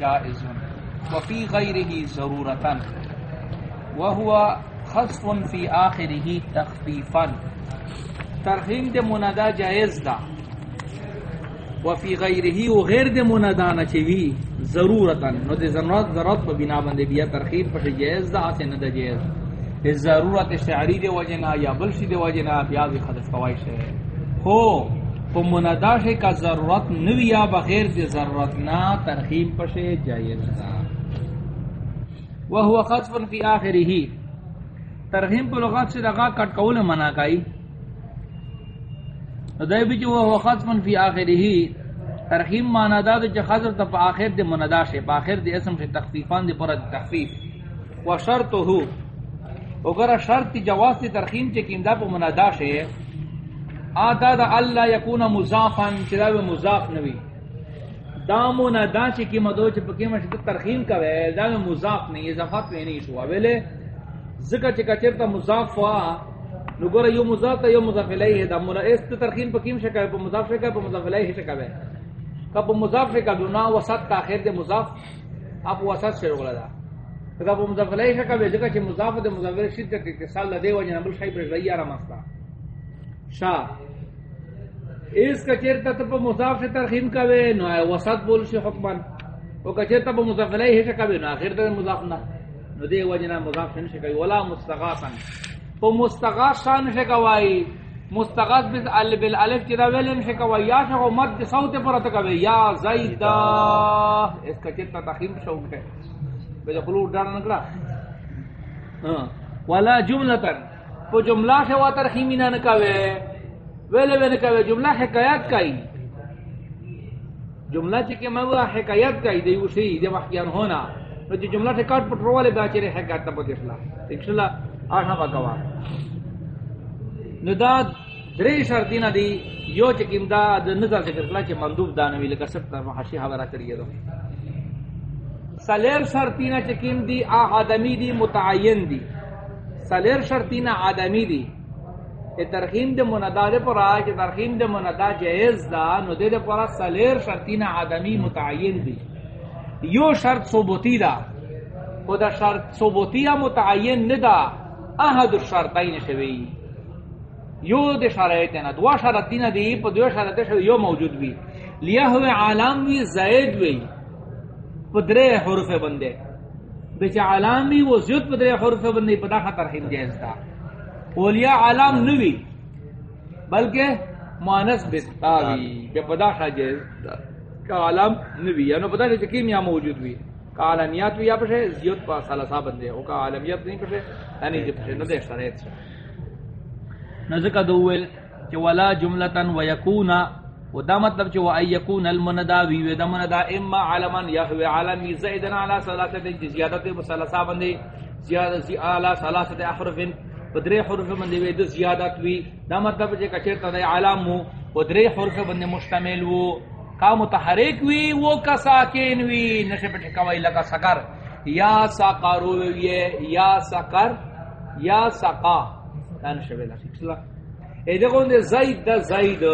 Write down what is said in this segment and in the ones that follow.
جائز وفی غیره ضرورتا۔ وهو خصف فی آخره تخفیفا۔ ترخیم دے منادا جائز دا۔ وفی غیره و غیر دے منادا نچوی ضرورتا۔ نو دے ضرورت ضرورت پا بنا بندے بیا ترخیم پا جائز دا آسے ندا جائز۔ دے ضرورت شعری دے وجنا یا بلشی دے وجنا بیا بیازی خدف قوائش ہے ہو پا منادا شے کا ضرورت نوی یا بغیر دے ضرورت نا ترخیم پا جائز دا وهو خطف فی آخره ترغیم پر لغات سے لگا کٹ قول منا کائی۔ دای بچ وهو خطف فی آخره ترغیم مانا دا دا چ خضر ت آخر دے مندا شے آخر دے اسم سے تخفیفان دے پر تخفیف۔ و شرطه اگر شرط جواز تے ترغیم چ کیندا پ مندا شے آتا دا اللہ یکون مضافا چدا مضاف نوی. دامو نہ دا چ کی مدو چ پکی مش ترخیم کا وے دا مضاف نہیں اضافت میں نہیں شو ویلے ذکر چ کچرتا مضاف وا نو گور یو مضاف تا یو مضاف الیہ دا مر اس ترخیم پکیم شکا پ مضاف شکا پ مضاف الیہ شکا وے کب مضاف شکا دنا وسط تا اخر دے مضاف اپ وسط سے ولا دا. کب مضاف الیہ شکا وے ذکر چ مضاف دے مضاف الیہ شدت کے اتصال دے وجہ نبل شای پر ریا را مستا شاہ. اس کچیر تا تب مضاف سے ترخیم کا وے نو وسط بول سے حکمان. او کچیر تب مضاف علیہ ہے کا وے نو اخر تے مضاف نہ. نو دے وجنا مضاف سے شکای ولا مستغاثن او مستغاثن سے کوائی مستغاث بس ال بالالف چدا ویلن سے کوائی یا شو مد صوت پر تک وے یا زید اس کچیر تا ترخیم شو ہے بے خلو ڈر نکلا ہاں. ولا جملتن کو جملہ سے وا ترخیمی نہ کاوے ویلے ویلے کہے جملہ حکایت کئی۔ جملہ چکے میں وہ حکایت کئی دی اسی دی محکیان ہونا۔ نو جو جملہ سے کٹ پٹرو والے بیچے رہے حکایت تب دیشلا انشاءاللہ آشنا با نو دا دری شرطینا دی، یو چکیم دا نظر ذکر کلا چے مندوب دانوی لکا سب تا محشی حوالہ کریے دو۔ سلیر شرطینا چکیم دی، آ آدمی دی، متعین دی۔ سلیر شرطینا آدمی دی. کہ ترخیم دے مندا دے پر آئے کہ ترخیم دے مندا جائز دا، نو دے دے پر سلیر شرطین آدمی متعین دی. یو شرط ثبوتی دا. خدا شرط ثبوتی متعین ندا احد الشرطین شوی. یو دے شرائطین دوا شرطین دی، پا دو شرطین شوی، یو موجود بھی لیا ہوئے عالم وی زائد وی. پدرے حرف بندے. بچہ عالم وی وہ زیود پدرے حرف بندے پدا خطر ہم جائز دا۔ اولیاء عالم نوی، بلکہ مانس بستاوی، کہ پدا خاجز کا عالم نوی یعنی پدا کہ چکیم یہاں موجود ہوئی کا عالمیات بھی یہاں پشے، زیوت پا سالسا بندے۔ او کا عالمیات نہیں پشے یعنی جب پشے ندے شرائط سے نزکا دوول کہ ولا جملتا ویکونا و دا مطلب چھو ای یکون المندا وی و دا مندا اما علما یحوی عالمی زیدن علا سلاست زیادت بسالسا بندے زیادت علا سلاست احرفن. بدرے حرف بندے وی د زیادت وی. دا مطلب جے کچر تا دے عالم وو بدرے حرف بندے مشتمل وو کا متحرک وی وہ کا ساکن وی. نشے پٹھ کوي لگا سکر. یا ساقارو وی یا سکر یا سقا. ان شویلا ٹھیک اے دیکھو دے زید دا زید.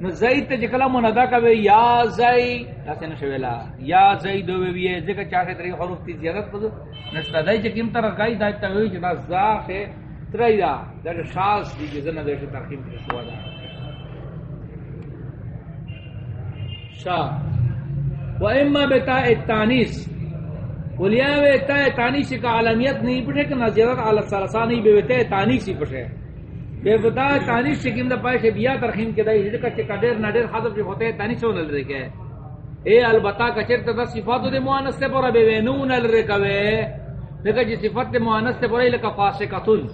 نو زید تے جکلا مندا کوي، یا زید اسے نشویلا یا زید وی وی ذکر چاہے تری حروف تی زیادت پدو نشتا دای چ کیم تر گای دای تا وی چ دا زا ہے تریدا دا شاس دی جزنا دے ترکیم کی سوا دا. شا. و اما بتا التانیس ولیا بتا تانیس کا عالمیت نہیں پٹھے کہ نظرت علی الثلاثہ نہیں بے تانیس ہی پٹھے بے بتا تانیس شکیم دا پائے سے بیا ترخیم کے دای ذکر کہ قدر نادر حذف جو ہوتے تانیس ہو نل رکے اے البتہ کچر تے صفات دے مؤنث سے پر بے نون ال رکوے دیکھا جی صفت مؤنث سے پر لکا فاسقتن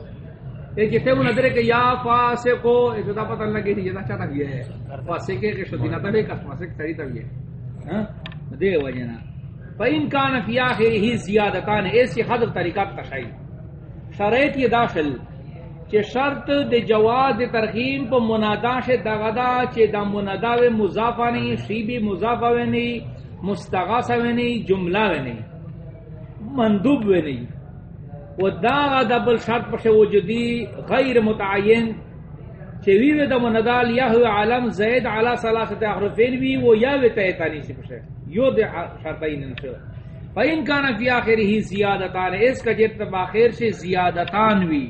ایک کہتے ہیں نظر کہ یا فاسقو اس دا پتہ لگے نہیں جدا چاہتا بھی ہے فاسق کے شدینہ تبے کا فاسق سری تبے ہے دے وجنا فین کان فی اخره زیادتان ایسی حذف طریقات تشای شرط یہ داخل کہ شرط دے جواز دے ترغیم کو منادا سے دغدا چ دا منادا و مضاف نہیں شی بھی مضاف و نہیں مستغاث و نہیں جملہ و نہیں مندوب و نہیں و دا دبل شرط پر وجودی غیر متعین چوی و دا منادا لیا عالم زید علی ثلاثه احرفین بھی وہ یا و تیتانی سے پشے. یو دے شرطین نشو. فین کانا فی آخر ہی زیادتان، اس کا جب تب آخر سے زیادتان وی.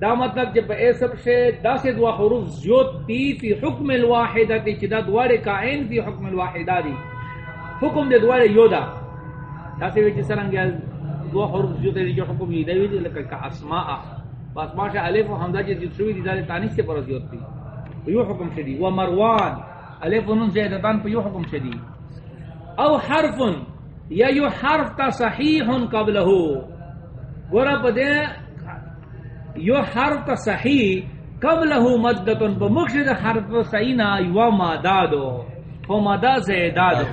دا مطلب جب ایسب سے دا سے دوا حروف زیود تی فی حکم الواحدہ تی چی دا دوارے کائن فی حکم الواحدہ دی حکم دے دوارے یو دا دا سے ویچی سرنگی دوا حروف زیود دی جو حکم یہ دوی دی لکہ اسماء. اسماء سے علیف و حمدہ جی شوی دی دا تانیس سے پر زیود تی یو حکم شدی و مروان علیف و نون زیادتان پہ یو حکم شدی او حرف یا یو حرف تا صحیح قبلہ گورا پا دے یو حرف تا صحیح قبلہ مدتن پا مقصد حرف صحیح نا یو مادادو. فو مدا زیدادو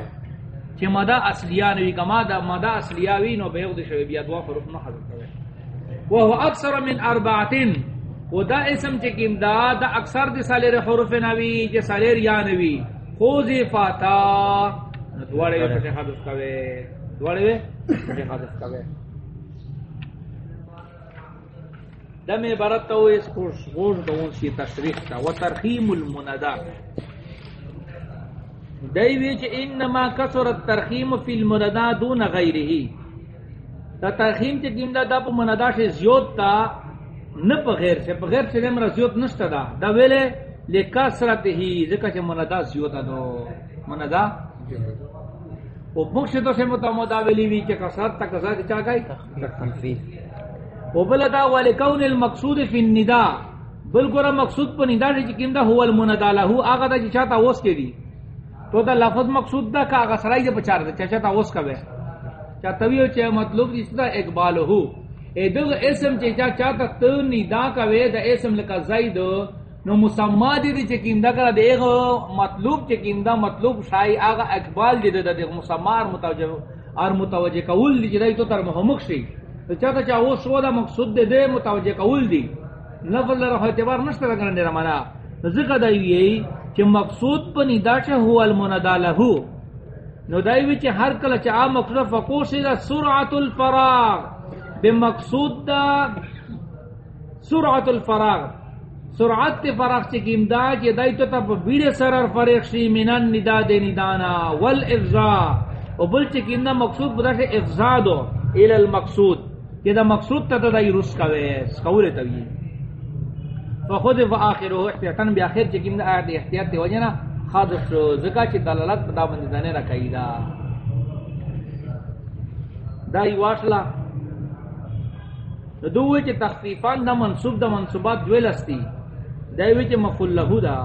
چی مدا اصلیانوی کا مدا مدا اصلیاوی نو بیغد شوی، بیا دوا حروف نو حضرت کرے وہو اکثر من اربعتن. و دا اسم چکیم دا دا اکثر دی سالیر حروف نوی، چی سالیر یانوی خوزی فاتا. دوڑے وے پٹے حذف کوے دوڑے وے پٹے حذف کوے دم عبارت تو اس کو غور دون سی تشریح تا و ترخیم المندا دای وی چ انما کثر الترخیم فی المندا دون غیره. تا ترخیم چ گیندا د په مندا سے زیوت تا نہ بغیر سے بغیر سے نمر زیوت نشتا دا. دا ویلے لکثرت ہی ذکر چ مندا زیوت دو مندا وہ مقصد سے متمداولی وی کہ کثرت تک کذا چا گئی تخفیف. وہ بلدا ولکون المقصود فی النداء. بالکل مقصود پر ندا جی کیندا هو المندا له اگا دا چاہتا وس کے دی. تو دا لفظ مقصود دا کا اگا سرائی دے بچار دا. چاہتا وس کا وے چاہتا وی مطلب اس دا اقبال ہو. اے دو اسم چے چاہتا تو ندا کا وے دا اسم لکا زید. نو مسما دی دی چکیندا کرا دے گو مطلوب چکیندا مطلوب شای آغا اقبال دی دے دے مسمار متوجہ اور متوجہ کول دی جدائی تو تر محمق شی تو چاہتا چاہ وہ سودا مقصود دے دے متوجہ کول دی. لفظ لرہ اعتبار نشتا لگنا دے رمانا ذکر دائی یہی چھ مقصود پا ندا چھ ہوا المندا لہو نو دائی وی چھ ہر کل چاہ مقصود فقوشی دا سرعت الفراغ. بمقصود دا سرعت الفراغ. سرعت تے فراغ چکیم دا چی دائی تو تب بیر سرر فریق شی منن ندا دے ندانا. والافزا. و بل چکیم دا مقصود بدا شی افزا دو الى المقصود. کہ دا مقصود تا دائی رس کوئے سکولے توی فخود و آخر ہو احتیاطن بی آخر چکیم دا آیت احتیاط تے وجنا خادش زکا چی دلالت پدا بندی دانے رکھائی دا. دائی واشلا. دووی چی تخفیفان دا منصوب، دا منصوبات دویل استی دایوی چی مفول لہو دا.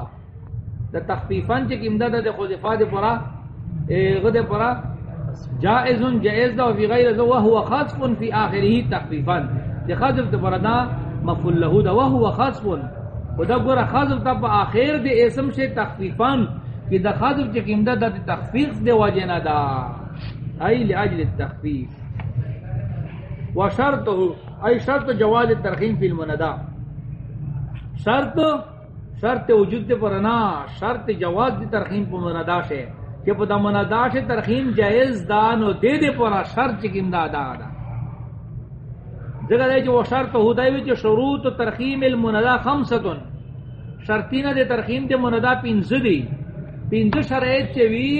دا تخفیفان چی کم دا دا خود افاد پرا غد پرا جائزن جائز دا وفی غیر دا وہو خاصفن فی آخری تخفیفان دی خاصف دا پرا دا مفول دا وہو خاصفن و گورا خاصف دا پا آخر دی اسم سے تخفیفان کی دا خاصف چی کم دا دا تخفیف دی وجنا دا. ای لعجل التخفیف. و شرطه، ای شرط جواز ترخیم فی المندا شرط شرط وجود دے پرنا شرط جواز دی ترخیم پا مندا شے. کہ پا دا مندا ترخیم جائز دا، نو دے دے پرا شرط چکم دا دا دا۔ جگہ دے جو شرط ہو دائیوی چو شروط ترخیم المندا خمستن۔ شرطین دے، ترخیم دے مندا پینز دی۔ پینز شرعیت چوی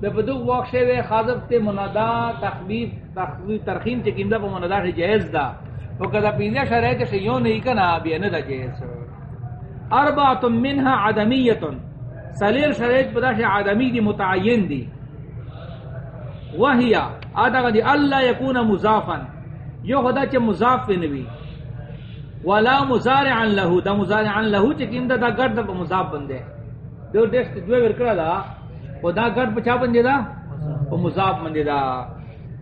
بے بدو واقشے وے خاضب تے مندا تخبیف تخبیف ترخیم چکم دا پا مندا شے جائز دا۔ تو کدا پینیا شرایط سے یوں نہیں کنا، بیا نہ جیس اربعۃ منها عدمیۃ سلیر شرایط پدا سے عدمی دی، متعین دی. وہیا ادا دی اللہ یکون مضافا. یو خدا چ مضاف نوی ولا مزارعا له، دا مزارعا له چ کیندا دا دا گرد په مضاف بندے دو دست دو ور دا خدا گرد پچا بندے دا؟ په مضاف بندے دا.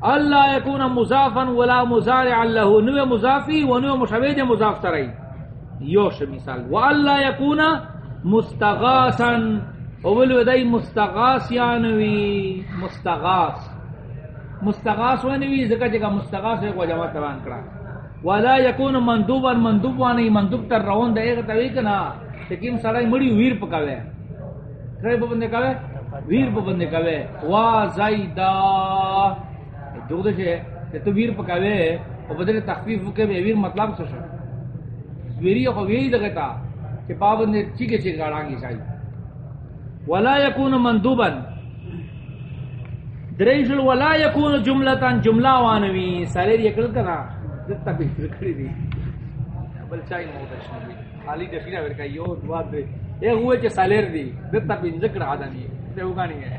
اللہ یکون مضافا ولا مزارعا له نو مضافی و نو مشابه مضاف ترائی یوش مثال. و اللہ یکون مستغاثا. اول ودای مستغاث یانوی. مستغاث. مستغاث ونوی زکا جگہ مستغاث ہے کو جمع تبان کرا. ولا یکون مندوبا مندوب وانی مندوب تر روان دے گا توی کنا. لیکن سڑائی مڑی ویر پکاوے کھڑے بندے کاوے؟ ویر بندے کاوے. وا زیدہ جو دے چھے. تو ویر پکاوے. او بدل تخفیف کے بے ویر مطلب سو شو. ویری او ویری دگتا کہ پابند چیکے چیکے گاڑاں گی شاید ولا یکون مندوبا۔ دریشل ولا یکون جملتان جملہ وانوی۔ سالیر یکل کنا۔ دتا بھی کری دی۔ بل چای مو دشنی خالی دشینا ورکا یو دوا دے۔ اے ہوئے چ سالیر دی۔ دتا بھی ذکر آدمی تے وگانی ہے۔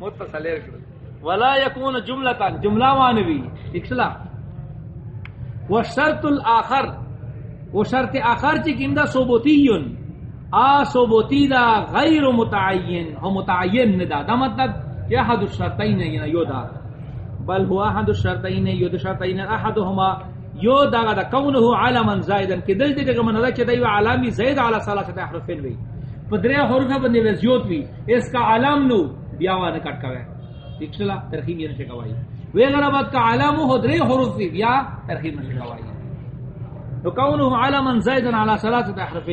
موت سالیر کر۔ ولا یکون جملتان جملہ وانوی۔ اکسلا وشرط الاخر و وشرط اخر چ کیندا ثبوتیون؟ آ ثبوتی دا غیر متعین، ہو متعین ندا. دا مطلب کہ احد الشرطین ینا یو دا. بل هو احد الشرطین، یو دا شرطین احدهما یو دا دا کونه علما زائدا. کہ دل دے کہ من دا کہ دیو علامی زید علی ثلاثه احرف وی. پدرے حروف بندے وزیوت وی. اس کا علم نو بیاوان کٹ کاوے اکشلا ترخیم یہ شکوائی وی اگر بعد کا علم ہو درے حروف وی، بیا ترخیم شکوائی تو کونه علما زائدا علی ثلاثه احرف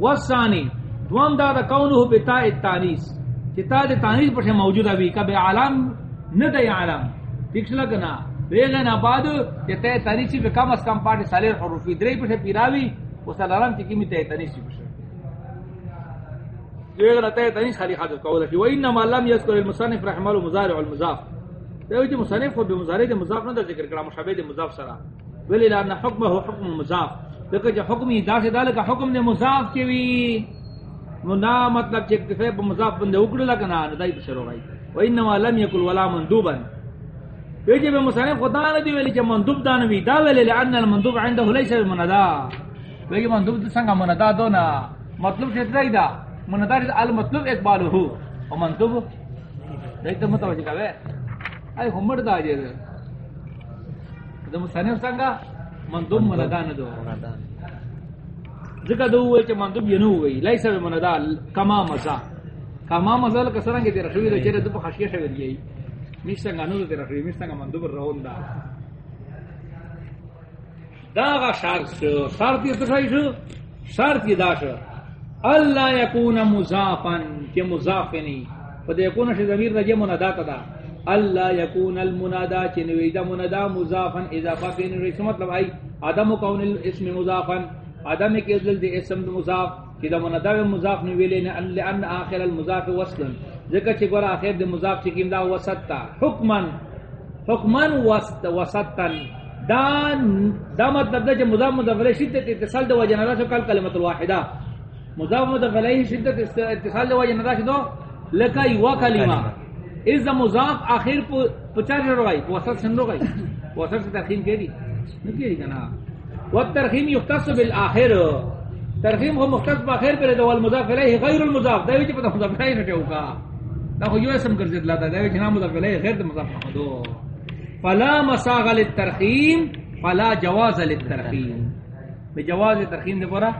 والثانی دوام دا دا کونه بتاء التانیس کہ تا دے تانیس پر موجود ابھی کبھی عالم نہ دے عالم ٹھیک شلا لگنا ویگنا بعد کہ تے تانیس پہ کم از کم پارٹ سالر حروفی. درے پر پیراوی اس الارم کی کمی تے تانیس پر ویگنا تے تانیس خالی حاضر قول ہے وانما لم يذكر المصنف رحمه الله مضارع والمضاف تے وجہ مصنف کو بمضارع دے مضاف نہ ذکر کرا مشابہ دے مضاف سرا. ولی لان حکمه حکم المضاف لیکن جو حکم ہی دا سے کا حکم نے مضاف کی وی. منا مطلب چیک تے مضاف بندے اکڑ لگنا ندائی بشرو گئی و انما لم يكن ولا مندوبا یجب مصنف خدا نہ دی ولی کہ مندوب دان وی. دا ولی لان المندوب عنده ليس بمندا وی مندوب سنگ مندا دو نا مطلب سے ترائی دا. مندا المطلوب اقبال ہو او مندوب دیکھ تو متوجہ کرے اے ہمڑ دا جے دا مصنف سنگا مندوب مندا دو ذکر دو ہوئے چھ مندوب ینو ہوئی لیسا بی مندا کما مزا کما مزا تیرا شوی دو چرے دو پا خشیہ شوی دیئی میشتنگا نو دو تیرا شوی میشتنگا مندوب رہون دا دا غا شرط شو. شرط تو شای شو؟ شرط یہ دا شو. اللہ یکون مضافن کہ مضافنی فدہ یکون شی ضمیر دا جے مندا تا دا اللہ یکون المنادا چنوی دا منادا مضافن اضافہ فین رئیس مطلب آئی، عدم کون الاسم مضافن عدم کی ازل دی اسم دا مضاف، چی دا منادا مضاف نوی لین لأن آخر المضاف وصلن ذکر چی گورا آخر دی مضاف چکیم دا وسطا. حکمن حکمن وسط وسطن دا دا مطلب دا چی مضاف مضاف علیہ شدت اتصال دا وجہ ندا کل کلمت الواحدہ. مضاف مضاف علیہ شدت اتصال دا وجہ ندا لکا یوا کلمہ. اس دا مضاف، آخر پچار جو روائی وسط سن روائی وسط سے ترخیم کے دی. نکی دی کنا والترخیم یختص بالآخر. ترخیم ہو مختص باخر پر دو والمضاف علیہ غیر المضاف. دا ویچی پتا مضاف علیہ نٹے ہوگا دا خو یو اسم کر زد لاتا. دا ویچی نا مضاف علیہ غیر دا مضاف محمدو. فلا مساغ للترخیم، فلا جواز للترخیم. بجواز ترخیم دے پورا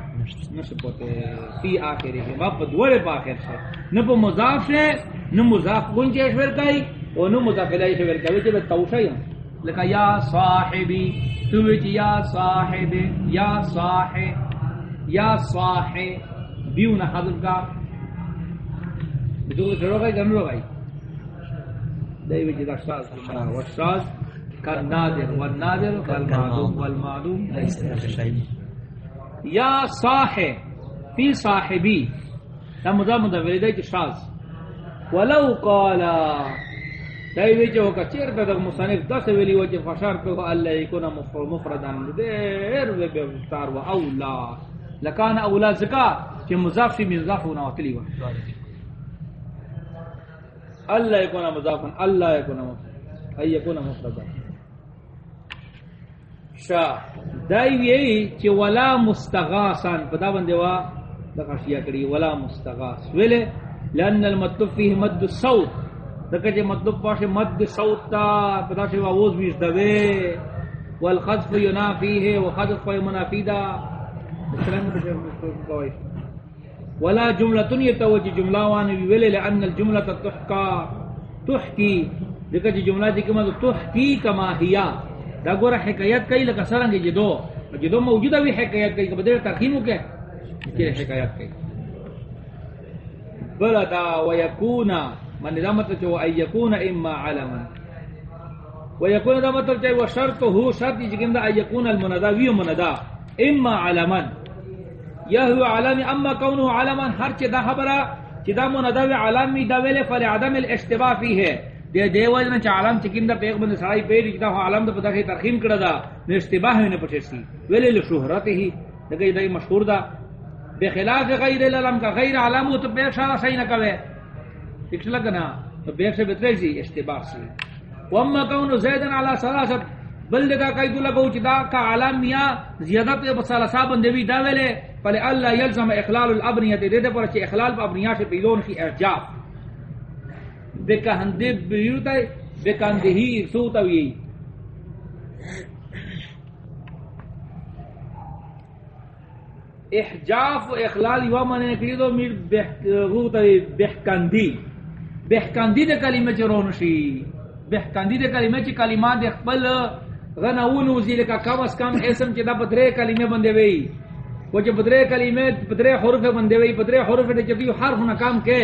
نسبت فی آخری ہے باپ دوڑے پا آخر سے. نپو مضاف سے نو مضاف گنچے شور کئی او نو مضاف شور کئی وچے بے توشا یا صاحبی تو یا صاحب یا صاحب یا صاحب بیو حضر کا۔ تو شروع گئی گنرو گئی دائی وچے دا شاز والشاز کالنادر والنادر والمعدوم والمعدوم یا صاحب فی صاحبی۔ دا مضاف مضاف دے کہ شاز ولو قالا دای وی جو کا چیر دا مصنف دس ویلی وجه فشار کو اللہ یکون مفردان دیر و به بفتار و اولا. لکان اولا زکا کہ مضاف فی مضاف و نوتلی و اللہ یکون مضاف اللہ یکون مفرد ای یکون مفردان شا دای وی چې ولا مستغاثان پدا باندې وا د خاصیا کړی ولا مستغاث. ویلے لان المطلب فيه مد الصوت. دغه چې مطلب پاشه مد صوت تا پدا شی واوز ویش دوی والخذف ينافيه وخذف منافيدا السلام ولا جمله يتوجه جمله وان ویلے لان الجمله تحكى تحكي دغه جمله دي کومه تحكي كما هي. دا گورا حکایت کئی لکا سرنگی جدو. جدو موجودہ بھی حکایت کئی کبھر دیر ترخیمو کے کیا حکایت کئی بلا دا ویکونا من دا مطلب چو ای یکونا اما علما ویکونا دا مطلب چو شرط ہو شرط جکم دا ای یکونا المندا ویو مندا اما علما یهو علمی اما کونو علما ہر چی دا خبرا چ چې دا مندا وی علام می دا ویل فل عدم الاشتباه فيه دے دیو جن چ عالم چکین دا پیغ بند سړی پیری دا عالم دا پتہ ترخیم کړه دا نو اشتباه نه پټی سی ویل له ہی دغه دای مشهور دا بخلاف غیر العلم کا، غیر علم تو بے شارا صحیح نہ کوے ٹھیک لگنا؟ تو بے سے بتری سی جی اشتباه سی واما کون زیدن علی ثلاثه بل دغه قید لگو چې دا کا عالم یا زیادت په ثلاثه باندې وی دا ویلے۔ فل الله يلزم اخلال الابنیه دې دې پر چې اخلال په ابنیه سے پیلون کی اعجاب بکہندے بیوتا بکہندے ہی سوتا وی احجاف و اخلال یو منے کلی دو میر بہتا بہکندی بہکندی دے کلمہ چی رونشی بہکندی دے کلمہ چی کلمات دے خپل غناونو زیر کا کم از کم اسم چی دا پترے کلمہ بندے وی وہ جو بدرے کلمے بدرے حروف بندے وی بدرے حروف دے جبی حرف نہ کام کے.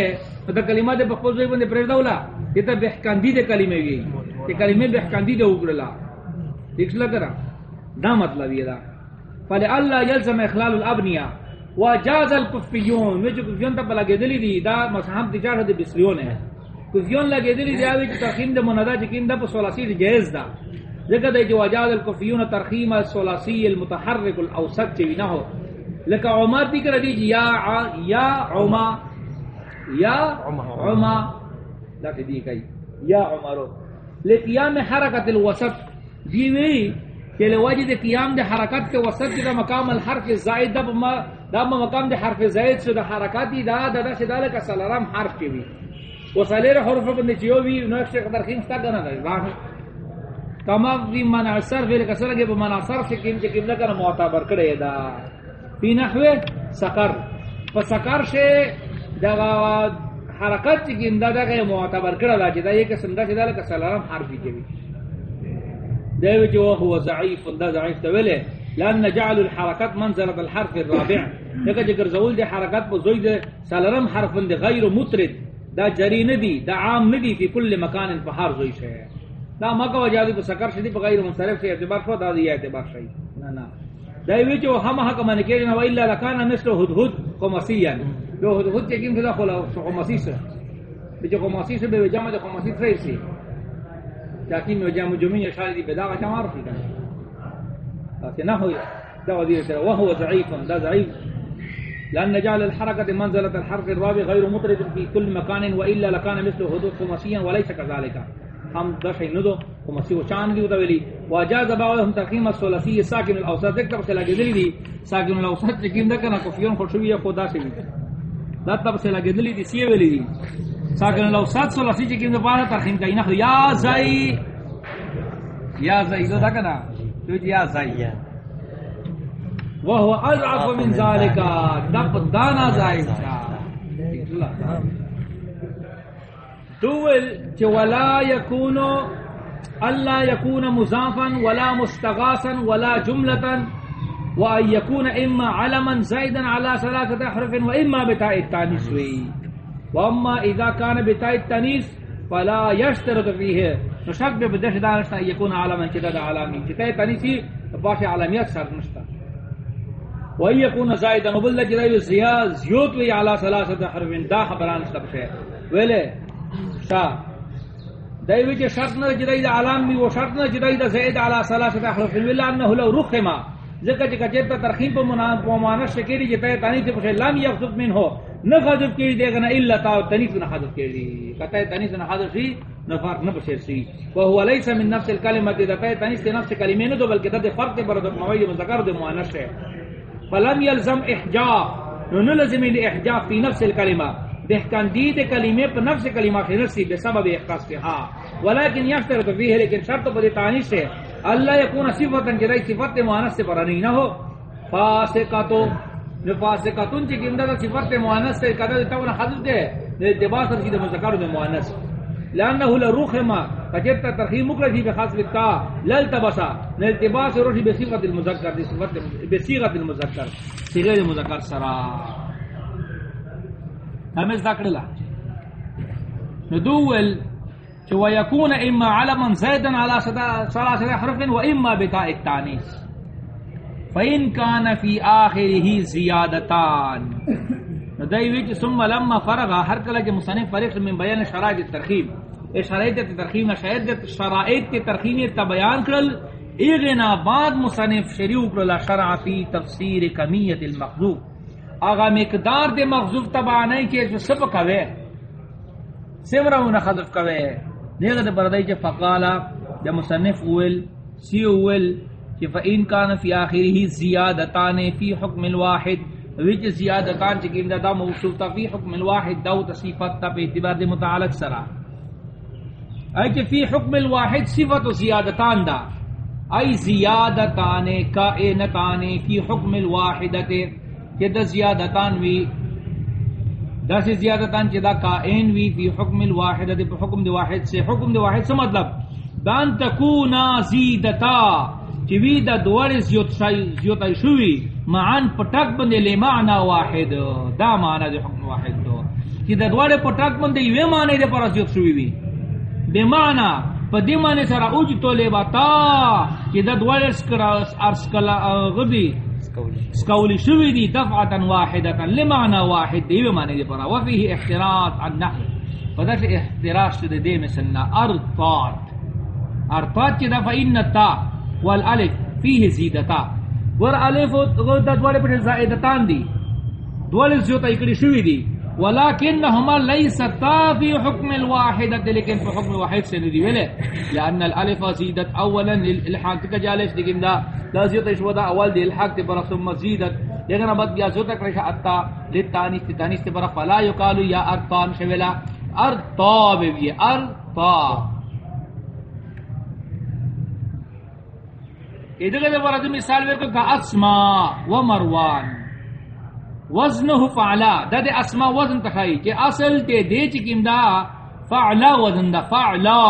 تے کلمہ دے بخوز وی بندے پرے دولا. یہ تے بہکاندی دے کلمے وی تے کلمے بہکاندی دے اوگرلا دیکھ لگا کرا. دا مطلب یہ دا. فل اللہ یلزم اخلال الابنیہ وجاز الکفیون میں جو کفیون تا بلا گدلی دی دا مصحف تجارت دے بسریون ہے۔ کفیون لگے دلی دی اوی ترخیم دے منادا چکین دا سولاسی دی جائز دا۔ ذکر دے جو وجاز الکفیون ترخیم السولاسی المتحرک الاوسط چوی نہ ہو۔ لکا عمر دی کر دیجی یا یا عما یا عما لکہ دی کئی۔ یا عمرو۔ لقیام حرکت الوسط۔ جی دیوی کہ لواجد قیام دے حرکت کے وسط دا مقام الحرف زائد، دا ما دا مقام دے حرف زائد شو، دا حرکاتی دا دا دا شدا لکا سلرم حرف کی بھی وصلیر حرف بندے چیو بھی نوک شیخ درخیم ستا گنا دا راہ کما بھی منع صرف لکا سرگے بمنع صرف شکیم چکیم لکا معتبر کرے دا. فی نحوه سقر. فسقر شے دغا حرکت چکن دا دغا معتبر کرلا جدا یہ قسم، دا چدا لکا سلام حرفی جوی دیوی جو هو ضعیف دا ضعیف تولے لان جعل الحرکت منزلت الحرف الرابع. لکا جگر زول دے حرکت پا زوی دے سلام حرف دے غیر مترد دا جری ندی دا عام ندی فی کل مکان پہار زوی شے دا مکہ وجہ دی سکر شدی پا غیر منصرف سے اعتبار شو، دا دی اعتبار شئی نا نا دایوی چو ہم حق من کیرنا و الا لکان مثل هدهد قمصیا. لو هدهد چکیم کدا خلا قمصیس بچ قمصیس به جامع د قمصیس ریسی تاکیم و جامع جمعی اشار دی بدا کا چمار فی لكن نحو دا وزیر ترى وهو ضعيف دا ضعيف لأن جعل الحركة منزلة الحرف الرابع غير مطرد في كل مكان وإلا لكان مثل هدوء خمسيا وليس كذلك ہم دش ندو کو مسیح چان دی وتولی واجاز بعضهم تقیم الثلاثی ساکن الاوسط ایک طرف سے لگے دلی دی، ساکن الاوسط چکیم دکا نا کفیون خوشوی یا خدا سے بھی دا طرف سے لگے دلی دی سی ویلی دی. ساکن الاوسط ثلاثی چکیم دا پارا ترخیم کئی نخ یا زئی یا زئی دو دکا نا تو یا زئی وهو اضعف من ذلك دب دانا زائد دول چ ولا يكون الا يكون مضافا ولا مستغاثا ولا جمله وان يكون اما علما زائدا على ثلاثه احرف واما بتاء التانيث واما اذا كان بتاء التانيث فلا يشترط فيه نشك بدش دارش يكون علما كذا علامي بتاء التانيث باش علاميات شرط نشتا۔ وان يكون زائدا، وبل جري زياد زيوت على ثلاثه احرف دا خبران سب سے ویلے، شا دایوی چې شرط نه جدای د عالم می و شرط نه جدای د زید علی ثلاثه احرف الا انه لو رخما ذکر چې کچې ته ترخیم په منان په معنا شکری چې جی ته تانی ته په لام یحذف من هو نه حذف کړي دیګ نه الا تا تنیس نه حذف کړي کته تنیس نه حذف شي نه فرق نه بشي شي او هو ليس من نفس الكلمه اذا ته تنیس نفس کلمې نه دو بلکې د فرق پر د موی مذکر د مؤنث ہے۔ فلم يلزم احجاف، نو لازم الاحجاف في نفس الكلمه بہکان دید کلمے پر نفس کلمہ سے نفسی بے سبب اختص کے ہاں۔ ولیکن یشترط فیہ لیکن شرط پر تانیث ہے۔ اللہ یکون صفتا جدائی صفت مؤنث سے پر نہ ہو۔ فاسقہ تو فاسقاتو فاسقاتن چ گندا صفت مؤنث سے کدا تو حذف دے التباس کی مذکر میں مؤنث. لانه لرخما فجبت ترخيم مكرجي بخاص بالتا للتبسا للتباس روحي بصيغه المذكر دي صفت بصيغه المذكر صيغه المذكر سرا. ہمیں ذکر لا. ندول چو ويكون اما علما زيدا على ثلاثه حرف واما بتاء التانيث فان كان في اخره زيادتان دای وی چې ثم لما فرغ هر کله چې مصنف فرق من بیان شرائط الترخیم ای شرائط الترخیم شرائط شرائط الترخیم ته بیان کړل ایغنا بعد مصنف شریع کړل شرع فی تفسیر کمیت المخذوف اغا مقدار دے مخذوف تبع نہیں کہ جو سب کوے۔ سمرون خذف کوے۔ دیگر دے بردائی چے فقالا، دے مصنف اول، سی اول کہ فإن کان فی آخری زیادتان فی حکم الواحد ویچ زیادتان چکیم دا دا موصول تا فی حکم الواحد دو تصیفت تا پہ اعتبار دے متعلق سرا۔ ای کہ فی حکم الواحد صفت و زیادتان دا۔ ای زیادتان کائنتان فی حکم الواحدت کہ دا زیادتان وی۔ دا سے زیادتان چی دا کائن وی فی حکم الواحدت پہ حکم دے واحد سے۔ حکم دے واحد سے مطلب۔ بان تکونا زیدتا۔ چی وی دا دوار زیوت شوی معان پٹک بندے لے معنی واحد. دا معنی دے حکم واحد دو. چی دا دوار پٹک بندے یوے معنی دے پر زیوت شوی وی. بے معنی پا دی معنی سر اوج تو لے باتا چی دا دوار ارسکلا غدی سکولی. شوی دی دفعتا واحدتا لمعنی واحد دی یوے معنی دے پر وفیه احتراط عن نحو. فدر احتراش دے دے مثلنا ارطات ارطات چی دا فا ان تا والالف فيه زیدتا۔ ور الف غو د دوړې په زائدتان دي دوړې زیوت ایکړي شوې دي ولكنهما ليستا في حكم الواحده لیکن په حکم واحد سے ندی ویلے۔ لان الالف زیدت اولا للالحاق كجالس لیکن دا دا زیوت شو دا اول دی الحاق تے پر ثم زیدت۔ لیکن بعد بیا زیوت کړه اتا۔ لتانیس تانیس تے پر فلا یقال یا ارطان شویلا۔ ارطاب وی ارطاب۔ ادھر دے ورد مثال وے کہ اسما و مروان. وزنہ فعلا. دا دے اسما وزن تخائی کہ اصل تے دے چکیم دا، فعلا وزن دا فعلا.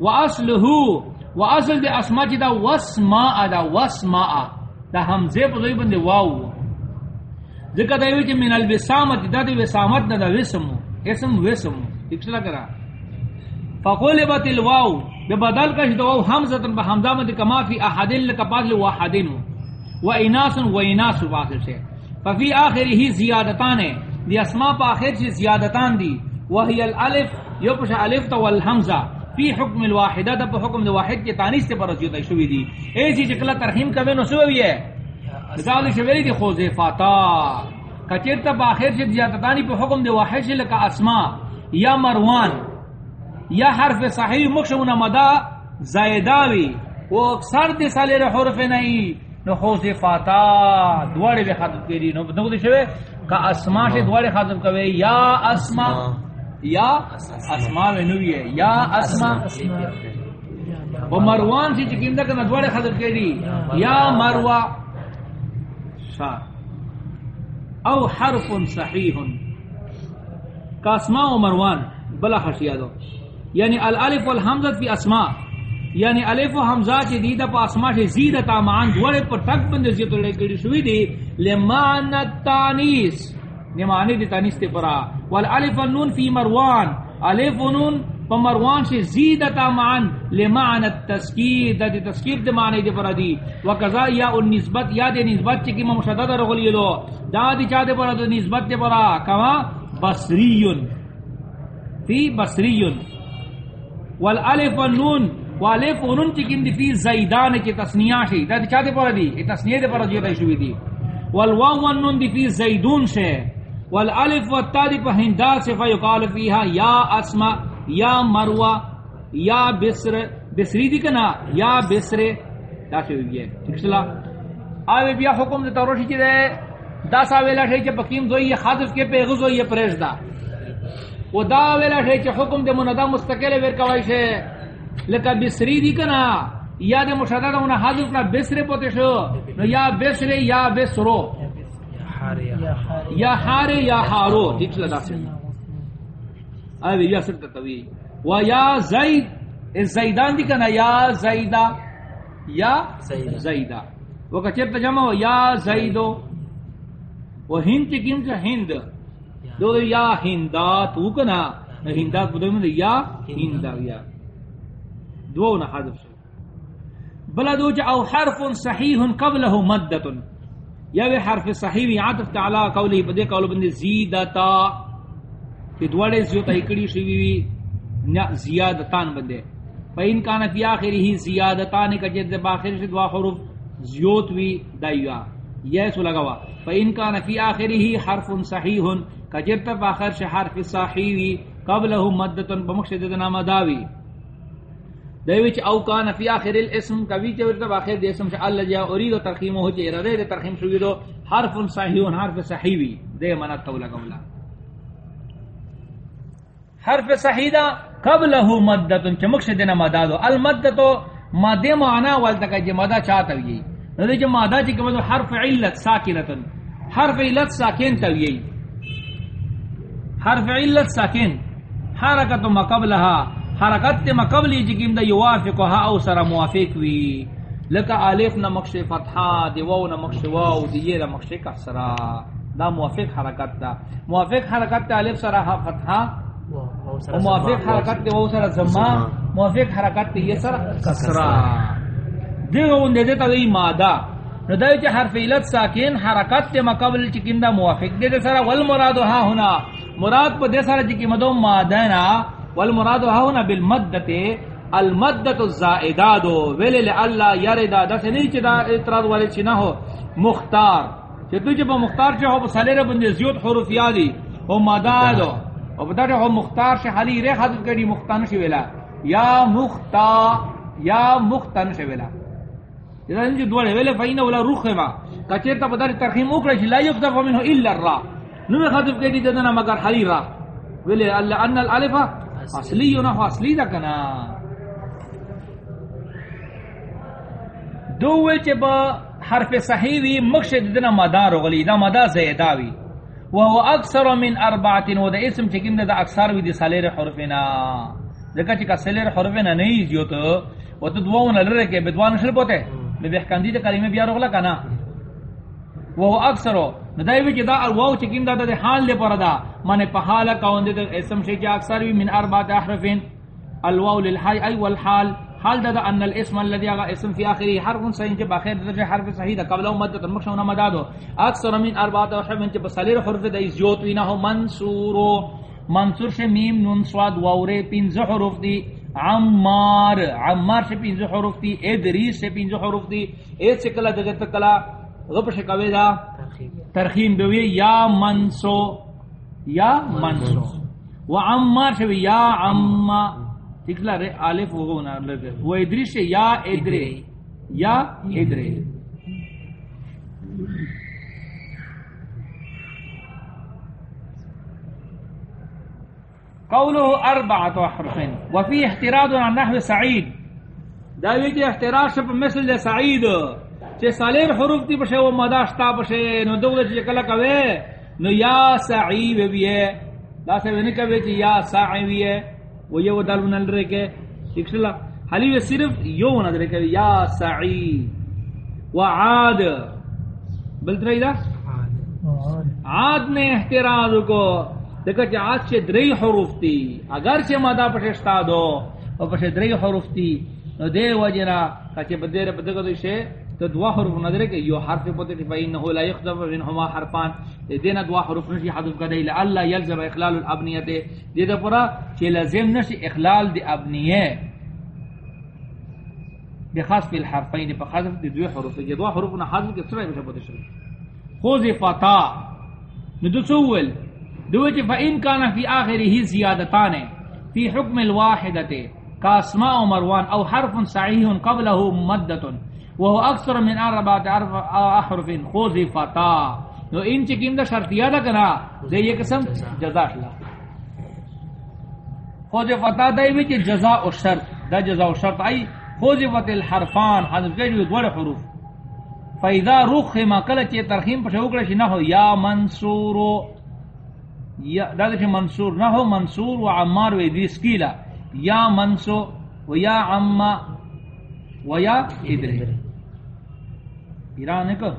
و اصلہو و اصل دے اسما چی دا وسما دا وسما دا حمزے پا دوی بندے واو. ذکر دا یوی چی من الوسامت، دا دے وسامت دا دا وسمو. اسم وسمو. اکسلا کرا فقولبت الواو. ببدل کش دو حمزه به حمزه مد کما فی احد لکپاس لو واحد و. اناس و اناس واخر سے ففي اخره زیادتان دی اسماء پا اخر سے زیادتان دی. وهي الالف یپش الف تو والحمزه. فی حکم الواحده د حکم الواحد کے تانیث سے پر زیادہ شوی دی. اے جی جکلا ترحیم کبه نو سوی ہے مثال شوی دی خوزے فاتا کچرتا با اخر سے زیادتانی پہ حکم دی واحد سے لکا اسماء یا مروان. یا حرف صحیح مخشون مدا، زائداوی. وہ اکثر دی سالی سالیر حرف نہیں نو خوز فاتا دوارے بے خاطب کری نو نو دی شوے کا اسما سے دوارے خاطب کوئے یا اسما. یا اسما میں نوی ہے. یا اسما. و مروان سے چکیم دا کنا دوارے خاطب کری یا مروا. شا. او حرف صحیح. کا اسما و مروان. بلا خشیہ دو یعنی الالف والحمزہ فی اسماء. یعنی الف و حمزہ چی دیدہ پا اسماء چی زیدتا معان دوڑے پر تک بند زیدو لے کری شوی دی. لمان التانیس نمانی دی تانیس تے پرا. والالف والنون فی مروان. الف و نون پا مروان چی زیدتا معان. لمان التسکیر دا دی تسکیر دی معنی دی پرا دی. وکذا یا ان نسبت، یا دی نسبت چی کما مشدد رغلی دو. دا دی چا دی پرا دی نسبت دی پرا. کما؟ بصریون. فی بصریون. والالف والنون والالف والنون چکن دی فی زیدان کی تسنیہ شی؟ دا دی چا دی پورا دی؟ تسنیہ دی پورا جیتا شوی دی. والواو والنون دی فی زیدون شے والالف والتا دی پا ہندا سے فیقال فیہا یا اسما یا مروا یا بسر، بسری دی کنا؟ یا بسر دا شوی گئے۔ ٹھیک سلا آوے بیا حکم دی تروشی چی دے، دا سا ویلا چی پکیم دوئی یہ خادف کے پہ غزو یہ پریش دا۔ و دا ویلا شئی چی حکم دی مندا مستقل ویر کوائی شئی لکا بسری دی کنا؟ یا دی مشاہدہ دا انہا حضر کنا بسری پوتے شو. نو یا بسری یا بسرو یا حارے یا حارو. ٹھیک چلا دا سے آوی یا سرکتا توی و یا زید. زیدان دی کنا؟ یا زیدہ یا زیدہ وہ کچھر تجمع یا زیدو. و ہند چکیم چا ہند دو دو یا ہندا تو کنا ہندا بدو من یا ہندا یا دو نہ حذف شو بلا دو او حرف صحیح قبله مدۃ یا وی حرف صحیح وی عطف تعالی قولی بدے قول بند زیدتا کہ دوڑے زیوتا اکڑی شوی وی زیادتان بندے فین کان فی آخری ہی زیادتان کا جد باخر سے دوا حروف زیوت وی دائیوا یہ سو لگوا فین کان فی آخری ہی حرف صحیح کا جد باخر سے حرف صحیح وی قبلہ مدتن بمقصد نام داوی دیوچ او کان فی آخر الاسم، کبھی چ ورتا باخر دے اسم اللہ جا اريد ترخیم ہو چے ردے دے ترخیم شوی دو، حرف صحیح حرف صحیح دے منا تولا قولا حرف صحیح دا قبلہ مدتن چمک سے دینا مدادو المدتو مدے معنا والتا کہ جے جی مدہ چاہتا ہوئی۔ ردے جو جی مدہ چی جی کہ حرف علت ساکنتن حرف علت ساکن توئی حرف علت ساکن. حرکت ما قبلها حرکت ما قبلی جکیم دا یوافقها او سر موافق وی. لکا الف نمکش فتحا دی واو نمکش واو دی یہ نمکش کسرا. دا موافق حرکت دا. موافق حرکت دا الف سر فتحا موافق حرکت دی واو سر زما موافق حرکت دی یہ سر کسرا. دیگا ان دیتا تا دی مادا. ندائی چی حرف علت ساکین حرکت دی مقابل چکیم دا موافق. دیتا سر والمرادو ہا ہونا مراد پا دی سر چکیم دا مادینا والمراد هنا بالمدت المدت الزائداد ول اللہ یردا دس نہیں چدا اعتراض والے چ نہ ہو مختار۔ کہ تو جب مختار چ ہو سلیرہ بند زیوت حروف یادی او مداد او بدر ہو مختار سے حلی رہ حد کڑی مختان ش ویلا۔ یا مختا یا مختن ش ویلا۔ اذا ان جو دوڑے ویلے فین ولا روخ ما۔ کچر تا بدر ترخیم اوکڑ ش لا یقدر منه الا الرا۔ نو خاطب کڑی دنا مگر حلی را ویلے اللہ ان الالف اصلی یو نہ اصلی دا کنا. دو وچ با حرف صحیح وی مقصد دنا مدار غلی دا مدا زیدا وی. وهو اکثر من اربعه و دا اسم چکم دا اکثر وی دی سالر حرفنا دکا چکا سالر حرفنا نہیں جیوت و تو دواؤن لرے کے بدوان شل پوتے بے بحکاندی دا کلمہ بیا رغلا کنا. وہ اکثر. ندای وچ دا الواو چکین دا دے حال لے پردا منے پہالا کون دے اسم شی اکثر وی من اربع احرف الواو للحي اي والحال. حال دا, دا ان الاسم الذي اغا اسم في اخره حرف صحیح کے باخر درجہ حرف صحیح دا قبل او مدت مخشونا مدادو. اکثر من اربع احرف چ بسالیر حرف دا زیوت وینا ہو منصور. منصور سے میم نون صاد واو رے پنز حروف دی عمار. عمار سے پنز حروف دی ادریس سے پنز حروف دی اے سکلا دغت کلا غب شکوی دا ترخیم. دوی یا منسو یا منسو. و عمار شوی یا عما تکلا رے آلف وہ ہونا لگے و ادریش یا ادرے یا ادرے قوله اربعة حرفين وفي احتراض عن نحو سعيد داوی کی احتراض شپ مثل سعید. چه سالیر حروف دی پشے وہ مداشتا پشے نو دوگل چه کلا کوئے نو یا سعی وی بی ہے لا سے ونی کوئے یا سعی وی ہے وہ یہ وہ دل نل رے کے حلی وی صرف یو نظر کے یا سعی. و عاد. بلت رہی دا؟ عاد نے احتراض کو. دیکھا چه عاد چه دری حروف تی. اگر چه مدا پششتا دو اور پشے دری حروف تی. نو دے وجنا کچے بدیر بدگا دو شے؟ تو دوا حروف نظر کہ یو حرف پتے کہ فإنه لا يخذف منهما حرفان. دینا دوا حروف نشی حذف کدے الا اللہ يلزم اخلال الابنیہ دے دے دا پورا کہ لازم نشی اخلال دی ابنیہ دے خاص فی الحرفین دے حذف دی دو حروف. دے دوا حروف نہ حذف کے سرے بشے پتے شری خوذ فتا. ندسول دو چ فإن كان في اخره زیادتان في حكم الواحدة كاسماء مروان، او حرف صحيح قبله مدة وہ اکثر من اربعۃ احرف خذفتا نو ان چکیم دا شرطیہ دا کنا دے یہ قسم جزا اللہ خذفتا دے وچ جزاء و شرط، دا جزاء و شرط ای خذفت الحرفان، حذف کے جو حروف. فاذا رخم کل چ ترخیم پر اوکڑ نہ ہو یا منصور، یا دا چ منصور نہ ہو منصور و عمار و ادریس کیلا. یا منصو و یا عما و یا ادریس ایران کو